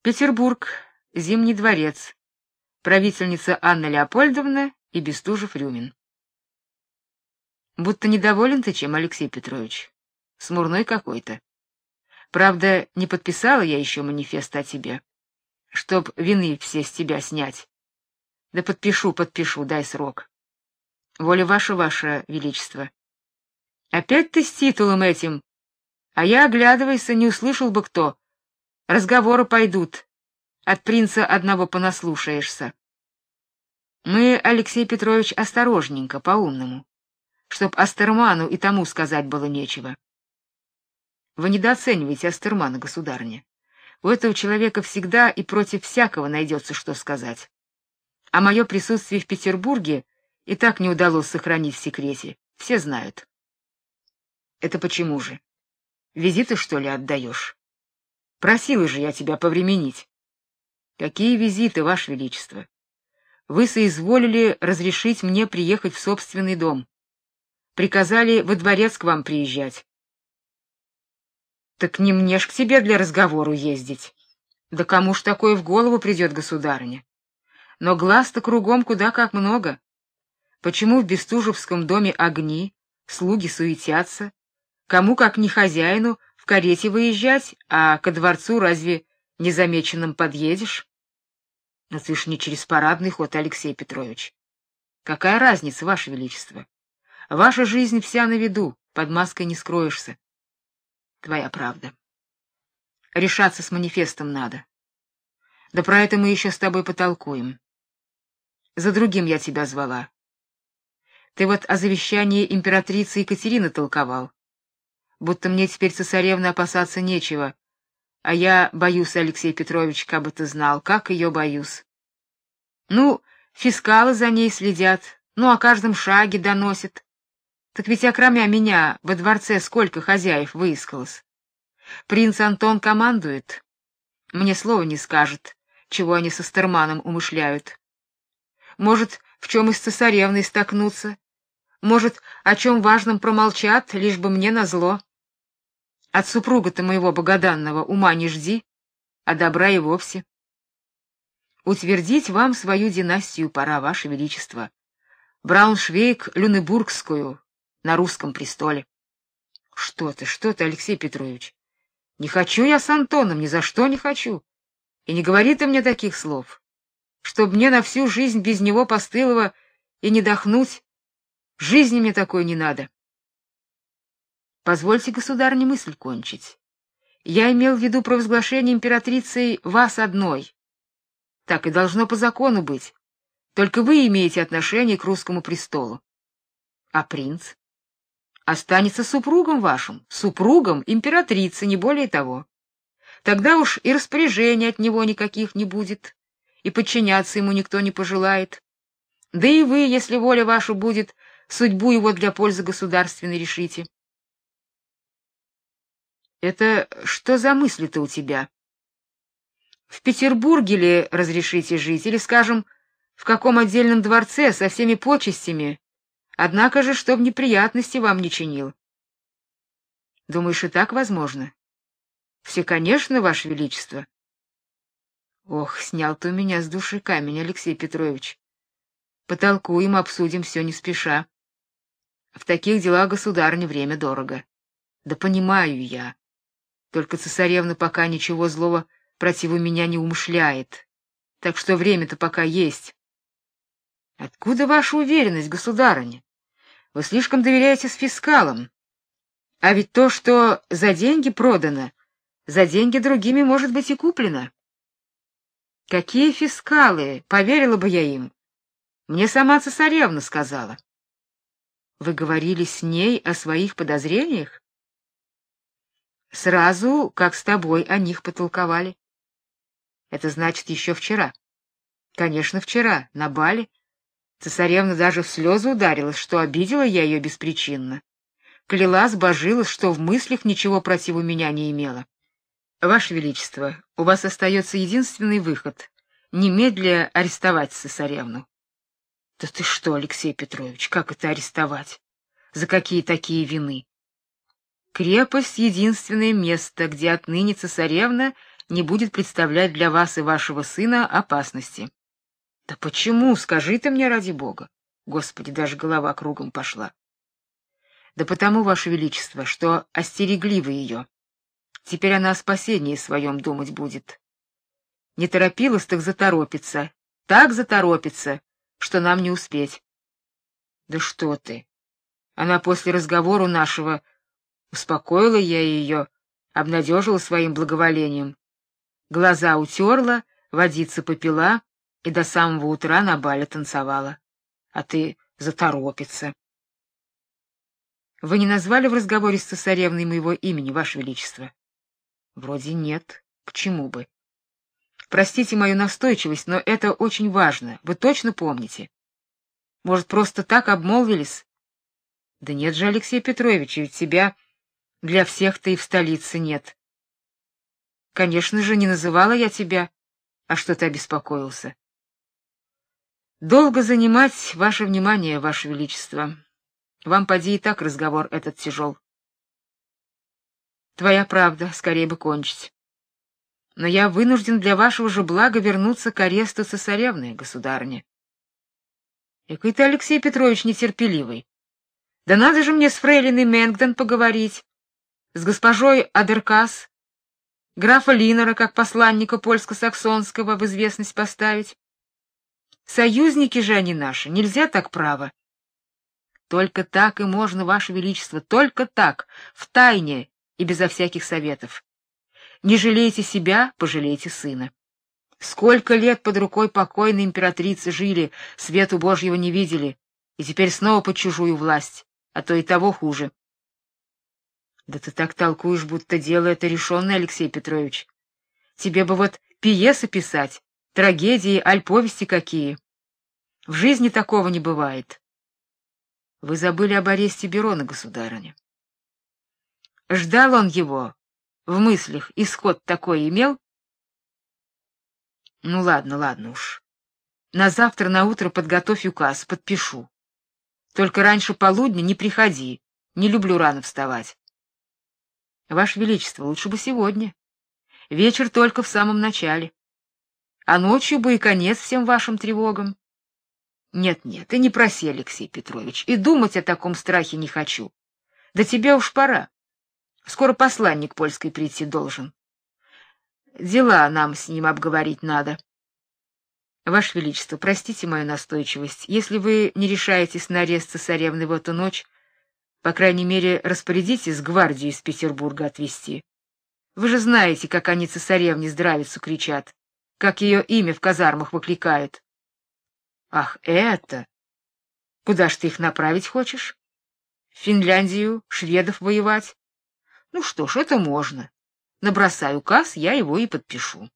Петербург, Зимний дворец. Правительница Анна Леопольдовна и Бестужев-Рюмин. Будто недоволен ты чем, Алексей Петрович? Смурной какой-то. Правда, не подписала я еще манифест о тебе, чтоб вины все с тебя снять. Да подпишу, подпишу, дай срок. Воля ваша, ваше величество. Опять ты с титулом этим, а я, оглядывайся, не услышал бы кто. Разговоры пойдут. От принца одного понаслушаешься. Мы, Алексей Петрович, осторожненько, по-умному чтоб Астерману и тому сказать было нечего. Вы недооцениваете Астермана, государыня. У этого человека всегда и против всякого найдется, что сказать. А мое присутствие в Петербурге и так не удалось сохранить в секрете. Все знают. Это почему же? Визиты, что ли, отдаешь? Просила же я тебя повременить. Какие визиты, ваше величество? Вы соизволили разрешить мне приехать в собственный дом приказали во дворец к вам приезжать. Так не мне ж к тебе для разговору ездить. Да кому ж такое в голову придет, государыня? Но глаз-то кругом куда как много. Почему в Бестужевском доме огни, слуги суетятся? Кому, как не хозяину, карете выезжать, а ко дворцу разве незамеченным подъедешь? Но ты ж не через парадный ход, Алексей Петрович. Какая разница, ваше величество? Ваша жизнь вся на виду, под маской не скроешься. Твоя правда. Решаться с манифестом надо. Да про это мы еще с тобой потолкуем. За другим я тебя звала. Ты вот о завещании императрицы Екатерины толковал. Будто мне теперь цесаревны опасаться нечего. А я боюсь, Алексей Петрович, как бы ты знал, как ее боюсь. Ну, фискалы за ней следят, ну, о каждом шаге доносят. Так ведь окромя меня во дворце сколько хозяев выискалось. Принц Антон командует. Мне слова не скажет, чего они со Стерманом умышляют. Может, в чем и с цесаревной столкнуться. Может, о чем важном промолчат, лишь бы мне назло. От супруга-то моего богоданного ума не жди, а добра и вовсе. Утвердить вам свою династию пора, ваше величество. Брауншвейг-Люнебургскую, на русском престоле. Что ты, что ты, Алексей Петрович? Не хочу я с Антоном, ни за что не хочу. И не говори ты мне таких слов. Чтоб мне на всю жизнь без него постылого и не дохнуть, жизни мне такой не надо. Позвольте, государыне, мысль кончить. Я имел в виду провозглашение императрицей вас одной. Так и должно по закону быть. Только вы имеете отношение к русскому престолу. А принц? останется супругом вашим, супругом императрицы, не более того. Тогда уж и распоряжений от него никаких не будет, и подчиняться ему никто не пожелает. Да и вы, если воля ваша будет, судьбу его для пользы государственной решите. Это что за мысли-то у тебя? В Петербурге ли разрешите жить или, скажем, в каком отдельном дворце со всеми почестями, Однако же, чтоб неприятности вам не чинил. Думаешь, и так возможно? Все, конечно, ваше величество. Ох, снял ты у меня с души камень, Алексей Петрович. Потолкуем, обсудим все не спеша. В таких делах государыне время дорого. Да понимаю я. Только цесаревна пока ничего злого противу меня не умышляет. Так что время-то пока есть. Откуда ваша уверенность, государыня? Вы слишком доверяете с фискалом. А ведь то, что за деньги продано, за деньги другими может быть и куплено. Какие фискалы? Поверила бы я им. Мне сама цесаревна сказала. Вы говорили с ней о своих подозрениях? Сразу, как с тобой о них потолковали. Это значит еще вчера. Конечно, вчера на бале Цесаревна даже в слезы ударилась, что обидела я ее беспричинно. Клялась, божилась, что в мыслях ничего против меня не имела. Ваше величество, у вас остается единственный выход немедля арестовать цесаревну. Да ты что, Алексей Петрович, как это арестовать? За какие такие вины? Крепость единственное место, где отныне цесаревна не будет представлять для вас и вашего сына опасности. Да почему, скажи ты мне ради бога? Господи, даже голова кругом пошла. Да потому, ваше величество, что остерегли вы ее. Теперь она о спасении своем думать будет. Не торопилась, так заторопится. Так заторопится, что нам не успеть. Да что ты? Она после разговора нашего успокоила я ее, обнадежила своим благоволением. Глаза утерла, водицы попила и до самого утра на бале танцевала. А ты заторопится. Вы не назвали в разговоре с цесаревной моего имени, ваше величество? Вроде нет. К чему бы? Простите мою настойчивость, но это очень важно. Вы точно помните? Может, просто так обмолвились? Да нет же, Алексей Петрович, ведь тебя для всех-то и в столице нет. Конечно же, не называла я тебя, а что ты обеспокоился? Долго занимать ваше внимание, ваше величество. Вам поди и так разговор этот тяжел. Твоя правда, скорее бы кончить. Но я вынужден для вашего же блага вернуться к аресту цесаревны, государыня. Какой ты, Алексей Петрович, нетерпеливый. Да надо же мне с фрейлиной Мэнгдон поговорить, с госпожой Адеркас, графа Линера как посланника польско-саксонского в известность поставить. Союзники же они наши, нельзя так право. Только так и можно, ваше величество, только так, в тайне и безо всяких советов. Не жалейте себя, пожалейте сына. Сколько лет под рукой покойной императрицы жили, свету Божьего не видели, и теперь снова под чужую власть, а то и того хуже. Да ты так толкуешь, будто дело это решенное, Алексей Петрович. Тебе бы вот пьесы писать, трагедии, аль повести какие. В жизни такого не бывает. Вы забыли об аресте Берона, государыня. Ждал он его, в мыслях исход такой имел? Ну ладно, ладно уж. На завтра на утро подготовь указ, подпишу. Только раньше полудня не приходи. Не люблю рано вставать. Ваше величество, лучше бы сегодня. Вечер только в самом начале а ночью бы и конец всем вашим тревогам. Нет, нет, и не проси, Алексей Петрович, и думать о таком страхе не хочу. Да тебе уж пора. Скоро посланник польской прийти должен. Дела нам с ним обговорить надо. Ваше величество, простите мою настойчивость. Если вы не решаетесь на арест цесаревны в эту ночь, по крайней мере, распорядитесь гвардию из Петербурга отвезти. Вы же знаете, как они цесаревне здравицу кричат как ее имя в казармах выкликают. Ах, это. Куда ж ты их направить хочешь? В Финляндию, шведов воевать? Ну что ж, это можно. Набросай указ, я его и подпишу.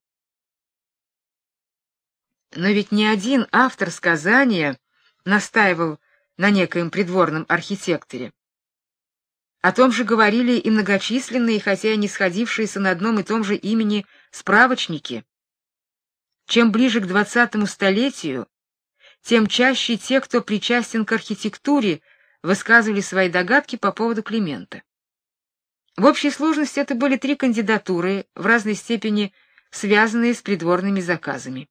Но ведь ни один автор сказания настаивал на некоем придворном архитекторе. О том же говорили и многочисленные, хотя и не сходившиеся на одном и том же имени справочники. Чем ближе к двадцатому столетию, тем чаще те, кто причастен к архитектуре, высказывали свои догадки по поводу Климента. В общей сложности это были три кандидатуры, в разной степени связанные с придворными заказами.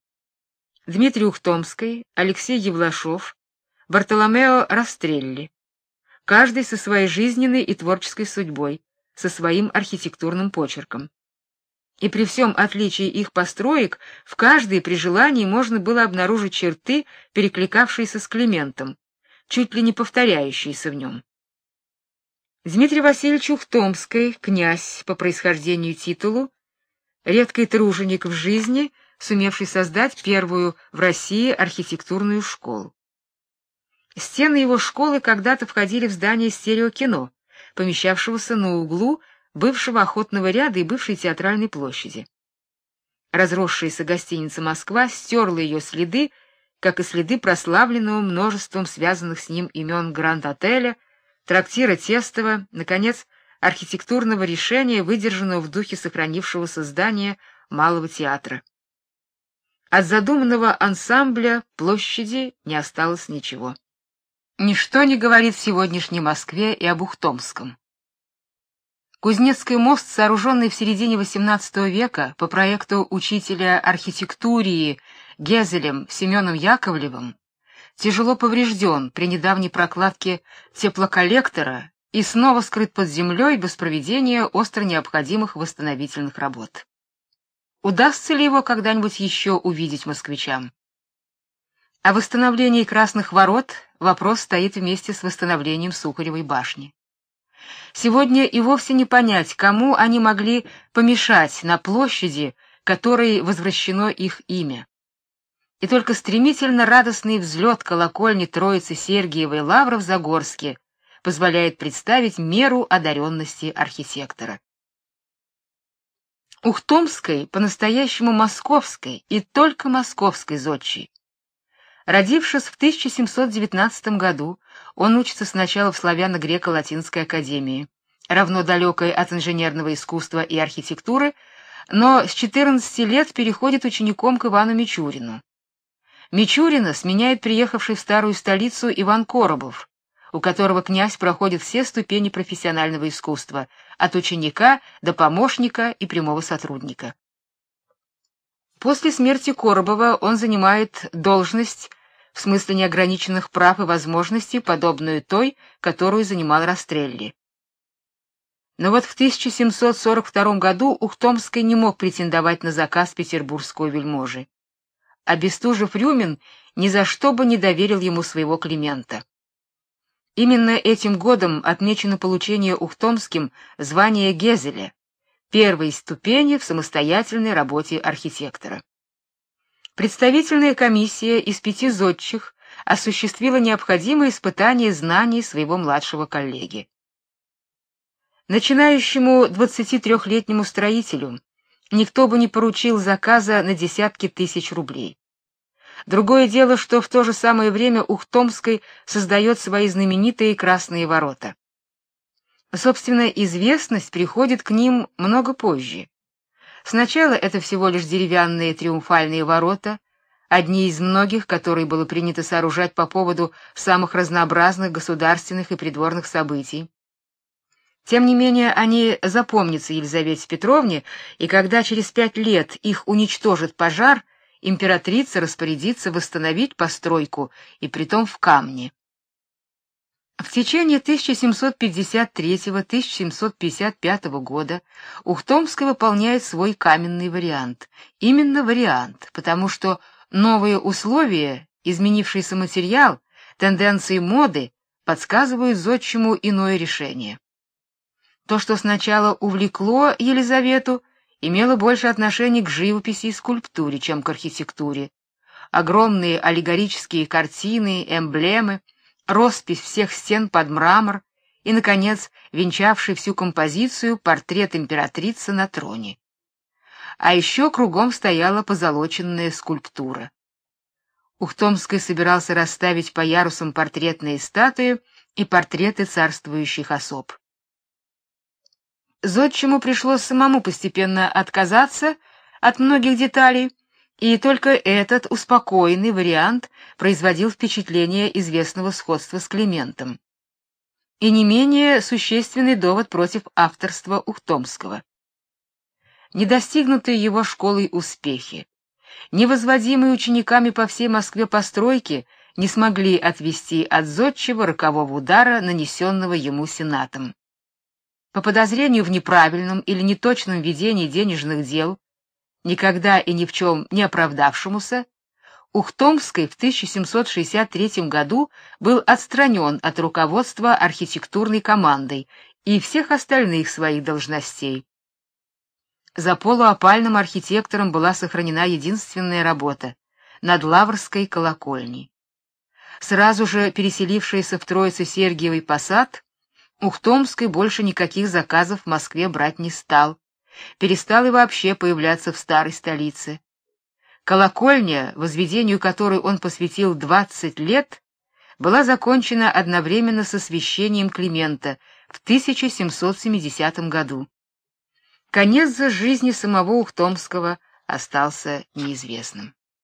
Дмитрий Ухтомский, Алексей Евлашов, Бартоломео Растрелли. Каждый со своей жизненной и творческой судьбой, со своим архитектурным почерком и при всем отличии их построек в каждой при желании можно было обнаружить черты, перекликавшиеся с Климентом, чуть ли не повторяющиеся в нем. Дмитрий Васильевич Ухтомский, князь по происхождению титулу, редкий труженик в жизни, сумевший создать первую в России архитектурную школу. Стены его школы когда-то входили в здание стереокино, помещавшегося на углу бывшего охотного ряда и бывшей театральной площади. Разросшаяся гостиница Москва стерла ее следы, как и следы прославленного множеством связанных с ним имен Гранд-отеля, трактира Тестова, наконец, архитектурного решения, выдержанного в духе сохранившегося здания Малого театра. От задуманного ансамбля площади не осталось ничего. Ничто не говорит сегодняшней Москве и об Ухтомском. Кузнецкий мост, сооруженный в середине XVIII века по проекту учителя архитектурии Гезелем Семеном Яковлевым, тяжело поврежден при недавней прокладке теплоколлектора и снова скрыт под землей без проведения остро необходимых восстановительных работ. Удастся ли его когда-нибудь еще увидеть москвичам? О восстановлении Красных ворот вопрос стоит вместе с восстановлением Сухаревой башни. Сегодня и вовсе не понять, кому они могли помешать на площади, которой возвращено их имя. И только стремительно радостный взлет колокольни Троицы Сергиевой Лавры в Загорске позволяет представить меру одаренности архитектора. Ухтомской по-настоящему московской и только московской зодчей. Родившись в 1719 году, он учится сначала в славяно-греко-латинской академии, равно далекой от инженерного искусства и архитектуры, но с 14 лет переходит учеником к Ивану Мичурину. Мичурина сменяет приехавший в старую столицу Иван Коробов, у которого князь проходит все ступени профессионального искусства, от ученика до помощника и прямого сотрудника. После смерти Коробова он занимает должность в смысле неограниченных прав и возможностей, подобную той, которую занимал Растрелли. Но вот в 1742 году Ухтомский не мог претендовать на заказ петербургского вельможи. А Бестужев-Рюмин ни за что бы не доверил ему своего Климента. Именно этим годом отмечено получение Ухтомским звания Гезеля, первой ступени в самостоятельной работе архитектора. Представительная комиссия из пяти зодчих осуществила необходимые испытания знаний своего младшего коллеги. Начинающему 23-летнему строителю никто бы не поручил заказа на десятки тысяч рублей. Другое дело, что в то же самое время Ухтомской создает свои знаменитые красные ворота. Собственно, известность приходит к ним много позже. Сначала это всего лишь деревянные триумфальные ворота, одни из многих, которые было принято сооружать по поводу самых разнообразных государственных и придворных событий. Тем не менее, они запомнятся Елизавете Петровне, и когда через пять лет их уничтожит пожар, императрица распорядится восстановить постройку, и притом в камне. В течение 1753-1755 года Ухтомский выполняет свой каменный вариант. Именно вариант, потому что новые условия, изменившийся материал, тенденции моды подсказывают зодчему иное решение. То, что сначала увлекло Елизавету, имело больше отношения к живописи и скульптуре, чем к архитектуре. Огромные аллегорические картины, эмблемы — роспись всех стен под мрамор и наконец, венчавший всю композицию портрет императрицы на троне. А еще кругом стояла позолоченная скульптура. Ухтомский собирался расставить по ярусам портретные статуи и портреты царствующих особ. Зодчему пришлось самому постепенно отказаться от многих деталей и только этот успокоенный вариант производил впечатление известного сходства с Климентом. И не менее существенный довод против авторства Ухтомского. Недостигнутые его школой успехи, невозводимые учениками по всей Москве постройки не смогли отвести от зодчего рокового удара, нанесенного ему сенатом. По подозрению в неправильном или неточном ведении денежных дел никогда и ни в чем не оправдавшемуся, Ухтомский в 1763 году был отстранен от руководства архитектурной командой и всех остальных своих должностей. За полуопальным архитектором была сохранена единственная работа над Лаврской колокольней. Сразу же переселившийся в Троице-Сергиевый посад, Ухтомский больше никаких заказов в Москве брать не стал перестал и вообще появляться в старой столице. Колокольня, возведению которой он посвятил 20 лет, была закончена одновременно с освящением Климента в 1770 году. Конец же жизни самого Ухтомского остался неизвестным.